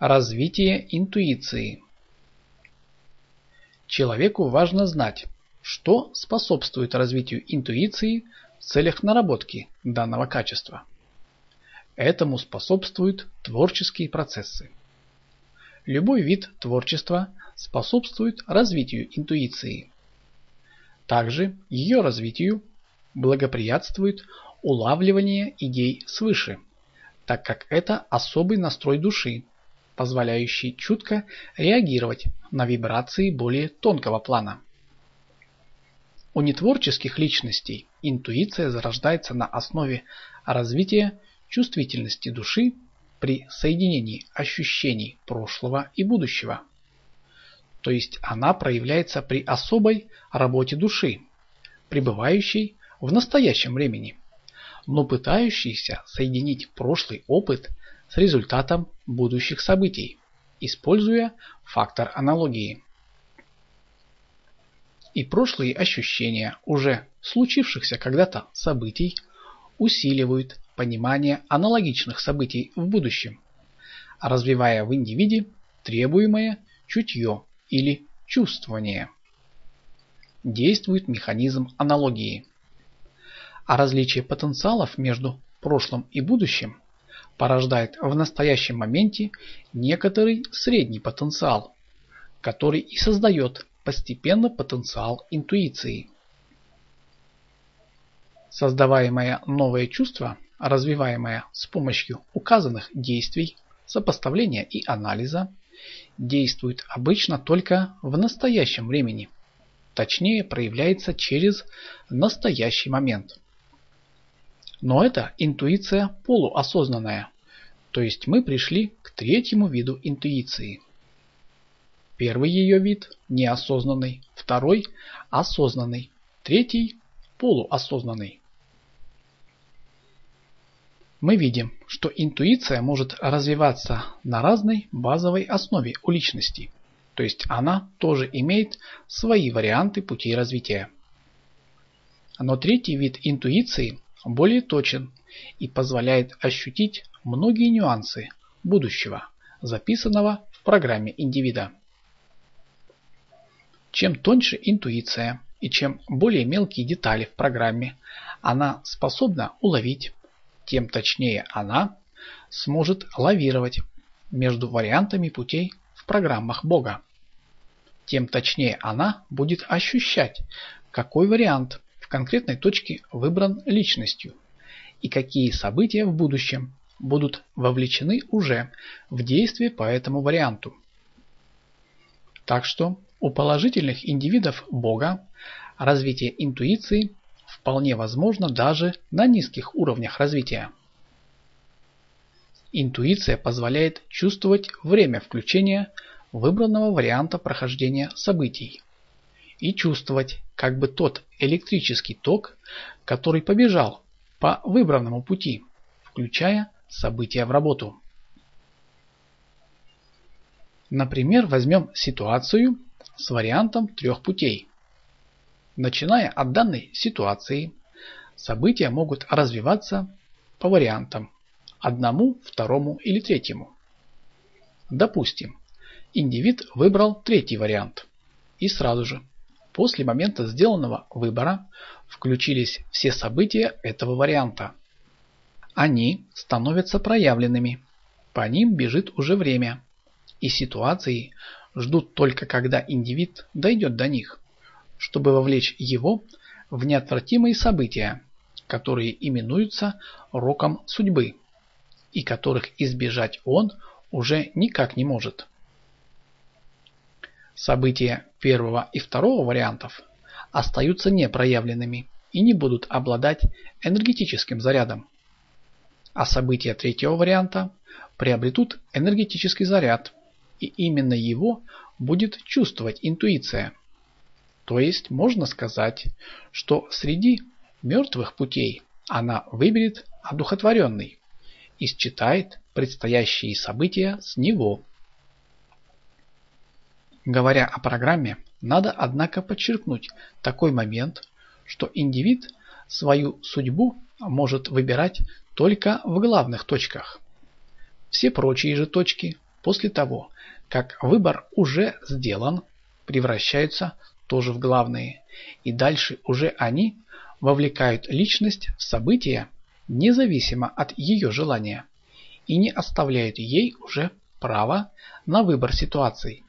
Развитие интуиции. Человеку важно знать, что способствует развитию интуиции в целях наработки данного качества. Этому способствуют творческие процессы. Любой вид творчества способствует развитию интуиции. Также ее развитию благоприятствует улавливание идей свыше, так как это особый настрой души, позволяющий чутко реагировать на вибрации более тонкого плана. У нетворческих личностей интуиция зарождается на основе развития чувствительности души при соединении ощущений прошлого и будущего. То есть она проявляется при особой работе души, пребывающей в настоящем времени, но пытающейся соединить прошлый опыт с результатом будущих событий, используя фактор аналогии. И прошлые ощущения уже случившихся когда-то событий усиливают понимание аналогичных событий в будущем, развивая в индивиде требуемое чутье или чувствование. Действует механизм аналогии. А различие потенциалов между прошлым и будущим порождает в настоящем моменте некоторый средний потенциал, который и создает постепенно потенциал интуиции. Создаваемое новое чувство, развиваемое с помощью указанных действий, сопоставления и анализа, действует обычно только в настоящем времени, точнее проявляется через настоящий момент. Но это интуиция полуосознанная, то есть мы пришли к третьему виду интуиции. Первый ее вид – неосознанный, второй – осознанный, третий – полуосознанный. Мы видим, что интуиция может развиваться на разной базовой основе у личности, то есть она тоже имеет свои варианты путей развития. Но третий вид интуиции более точен и позволяет ощутить многие нюансы будущего, записанного в программе индивида. Чем тоньше интуиция и чем более мелкие детали в программе она способна уловить, тем точнее она сможет лавировать между вариантами путей в программах Бога. Тем точнее она будет ощущать, какой вариант конкретной точке выбран личностью и какие события в будущем будут вовлечены уже в действие по этому варианту. Так что у положительных индивидов Бога развитие интуиции вполне возможно даже на низких уровнях развития. Интуиция позволяет чувствовать время включения выбранного варианта прохождения событий и чувствовать как бы тот электрический ток, который побежал по выбранному пути, включая события в работу. Например, возьмем ситуацию с вариантом трех путей. Начиная от данной ситуации, события могут развиваться по вариантам одному, второму или третьему. Допустим, индивид выбрал третий вариант и сразу же После момента сделанного выбора включились все события этого варианта. Они становятся проявленными. По ним бежит уже время. И ситуации ждут только когда индивид дойдет до них, чтобы вовлечь его в неотвратимые события, которые именуются роком судьбы, и которых избежать он уже никак не может. События первого и второго вариантов остаются непроявленными и не будут обладать энергетическим зарядом. А события третьего варианта приобретут энергетический заряд, и именно его будет чувствовать интуиция. То есть можно сказать, что среди мертвых путей она выберет одухотворенный и считает предстоящие события с него. Говоря о программе, надо однако подчеркнуть такой момент, что индивид свою судьбу может выбирать только в главных точках. Все прочие же точки после того, как выбор уже сделан, превращаются тоже в главные, и дальше уже они вовлекают личность в события, независимо от ее желания, и не оставляют ей уже права на выбор ситуаций.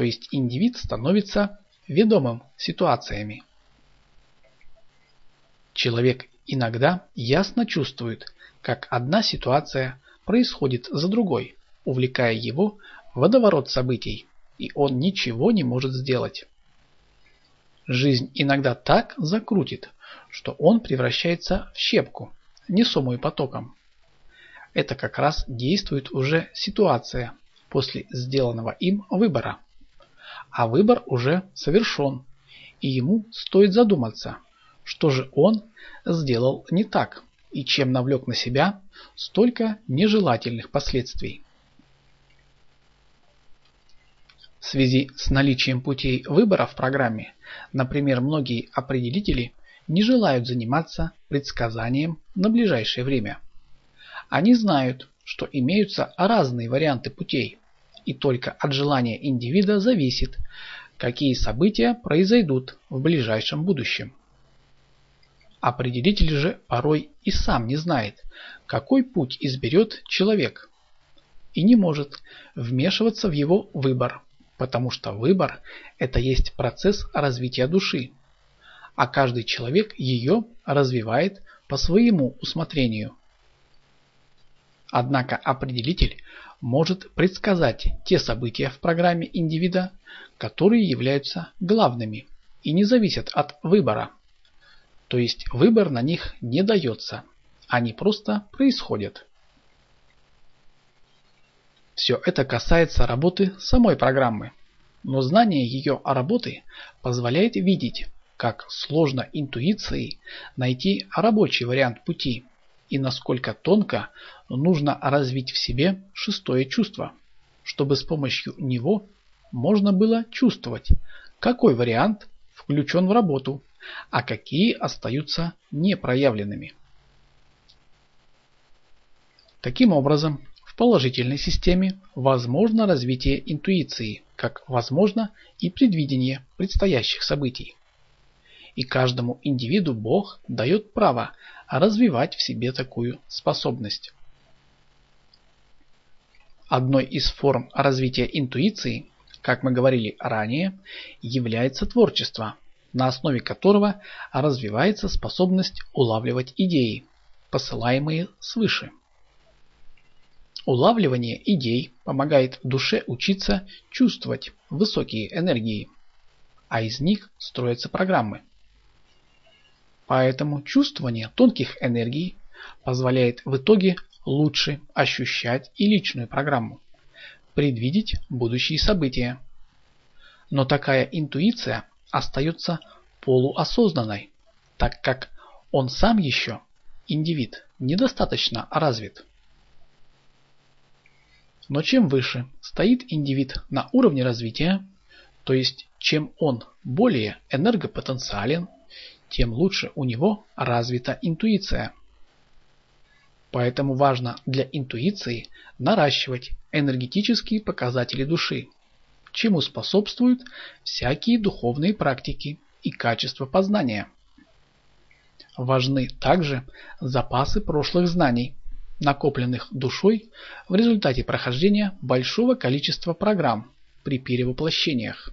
То есть индивид становится ведомым ситуациями. Человек иногда ясно чувствует, как одна ситуация происходит за другой, увлекая его в водоворот событий, и он ничего не может сделать. Жизнь иногда так закрутит, что он превращается в щепку, несомую потоком. Это как раз действует уже ситуация после сделанного им выбора. А выбор уже совершен, и ему стоит задуматься, что же он сделал не так и чем навлек на себя столько нежелательных последствий. В связи с наличием путей выбора в программе, например, многие определители не желают заниматься предсказанием на ближайшее время. Они знают, что имеются разные варианты путей, и только от желания индивида зависит, какие события произойдут в ближайшем будущем. Определитель же порой и сам не знает, какой путь изберет человек, и не может вмешиваться в его выбор, потому что выбор – это есть процесс развития души, а каждый человек ее развивает по своему усмотрению. Однако определитель может предсказать те события в программе индивида, которые являются главными и не зависят от выбора. То есть выбор на них не дается, они просто происходят. Все это касается работы самой программы, но знание ее работы позволяет видеть, как сложно интуицией найти рабочий вариант пути и насколько тонко нужно развить в себе шестое чувство, чтобы с помощью него можно было чувствовать, какой вариант включен в работу а какие остаются непроявленными. Таким образом, в положительной системе возможно развитие интуиции, как возможно и предвидение предстоящих событий. И каждому индивиду Бог дает право развивать в себе такую способность. Одной из форм развития интуиции, как мы говорили ранее, является творчество – на основе которого развивается способность улавливать идеи, посылаемые свыше. Улавливание идей помогает душе учиться чувствовать высокие энергии, а из них строятся программы. Поэтому чувствование тонких энергий позволяет в итоге лучше ощущать и личную программу, предвидеть будущие события. Но такая интуиция остается полуосознанной, так как он сам еще, индивид, недостаточно развит. Но чем выше стоит индивид на уровне развития, то есть чем он более энергопотенциален, тем лучше у него развита интуиция. Поэтому важно для интуиции наращивать энергетические показатели души, чему способствуют всякие духовные практики и качества познания. Важны также запасы прошлых знаний, накопленных душой в результате прохождения большого количества программ при перевоплощениях.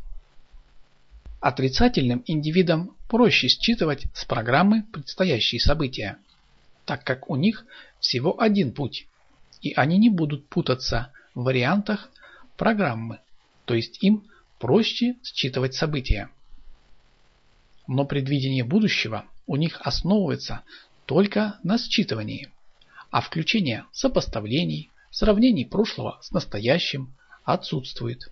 Отрицательным индивидам проще считывать с программы предстоящие события, так как у них всего один путь, и они не будут путаться в вариантах программы то есть им проще считывать события. Но предвидение будущего у них основывается только на считывании, а включение сопоставлений, сравнений прошлого с настоящим отсутствует.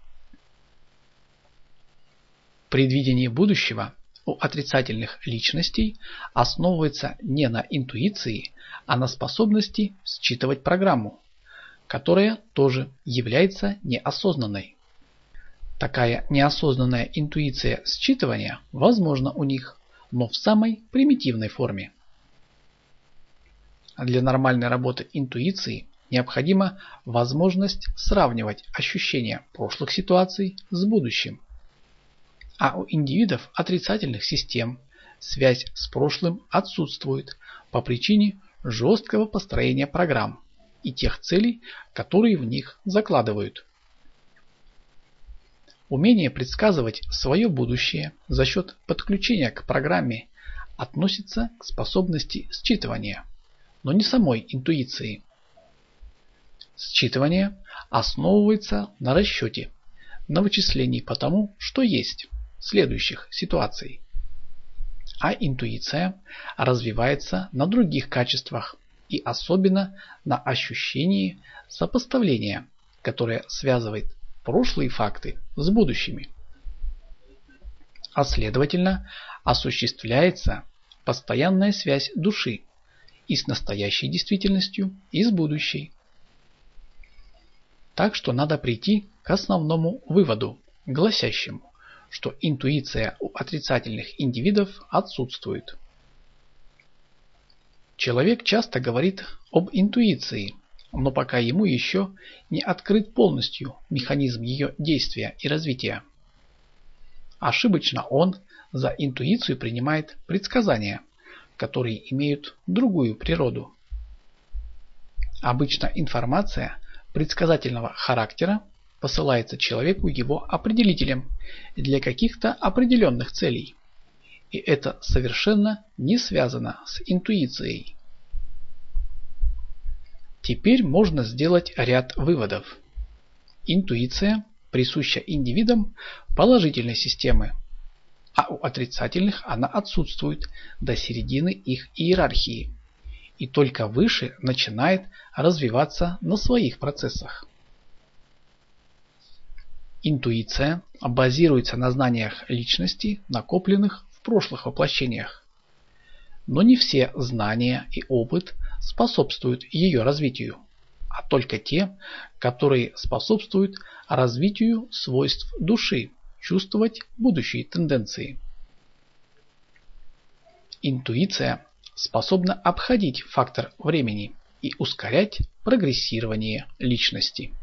Предвидение будущего у отрицательных личностей основывается не на интуиции, а на способности считывать программу, которая тоже является неосознанной. Такая неосознанная интуиция считывания возможна у них, но в самой примитивной форме. Для нормальной работы интуиции необходима возможность сравнивать ощущения прошлых ситуаций с будущим. А у индивидов отрицательных систем связь с прошлым отсутствует по причине жесткого построения программ и тех целей, которые в них закладывают. Умение предсказывать свое будущее за счет подключения к программе относится к способности считывания, но не самой интуиции. Считывание основывается на расчете, на вычислении по тому, что есть, следующих ситуаций. А интуиция развивается на других качествах и особенно на ощущении сопоставления, которое связывает прошлые факты с будущими. А следовательно, осуществляется постоянная связь души и с настоящей действительностью, и с будущей. Так что надо прийти к основному выводу, гласящему, что интуиция у отрицательных индивидов отсутствует. Человек часто говорит об интуиции, но пока ему еще не открыт полностью механизм ее действия и развития. Ошибочно он за интуицию принимает предсказания, которые имеют другую природу. Обычно информация предсказательного характера посылается человеку его определителем для каких-то определенных целей. И это совершенно не связано с интуицией. Теперь можно сделать ряд выводов. Интуиция присуща индивидам положительной системы, а у отрицательных она отсутствует до середины их иерархии и только выше начинает развиваться на своих процессах. Интуиция базируется на знаниях личности, накопленных в прошлых воплощениях. Но не все знания и опыт способствуют ее развитию, а только те, которые способствуют развитию свойств души, чувствовать будущие тенденции. Интуиция способна обходить фактор времени и ускорять прогрессирование личности.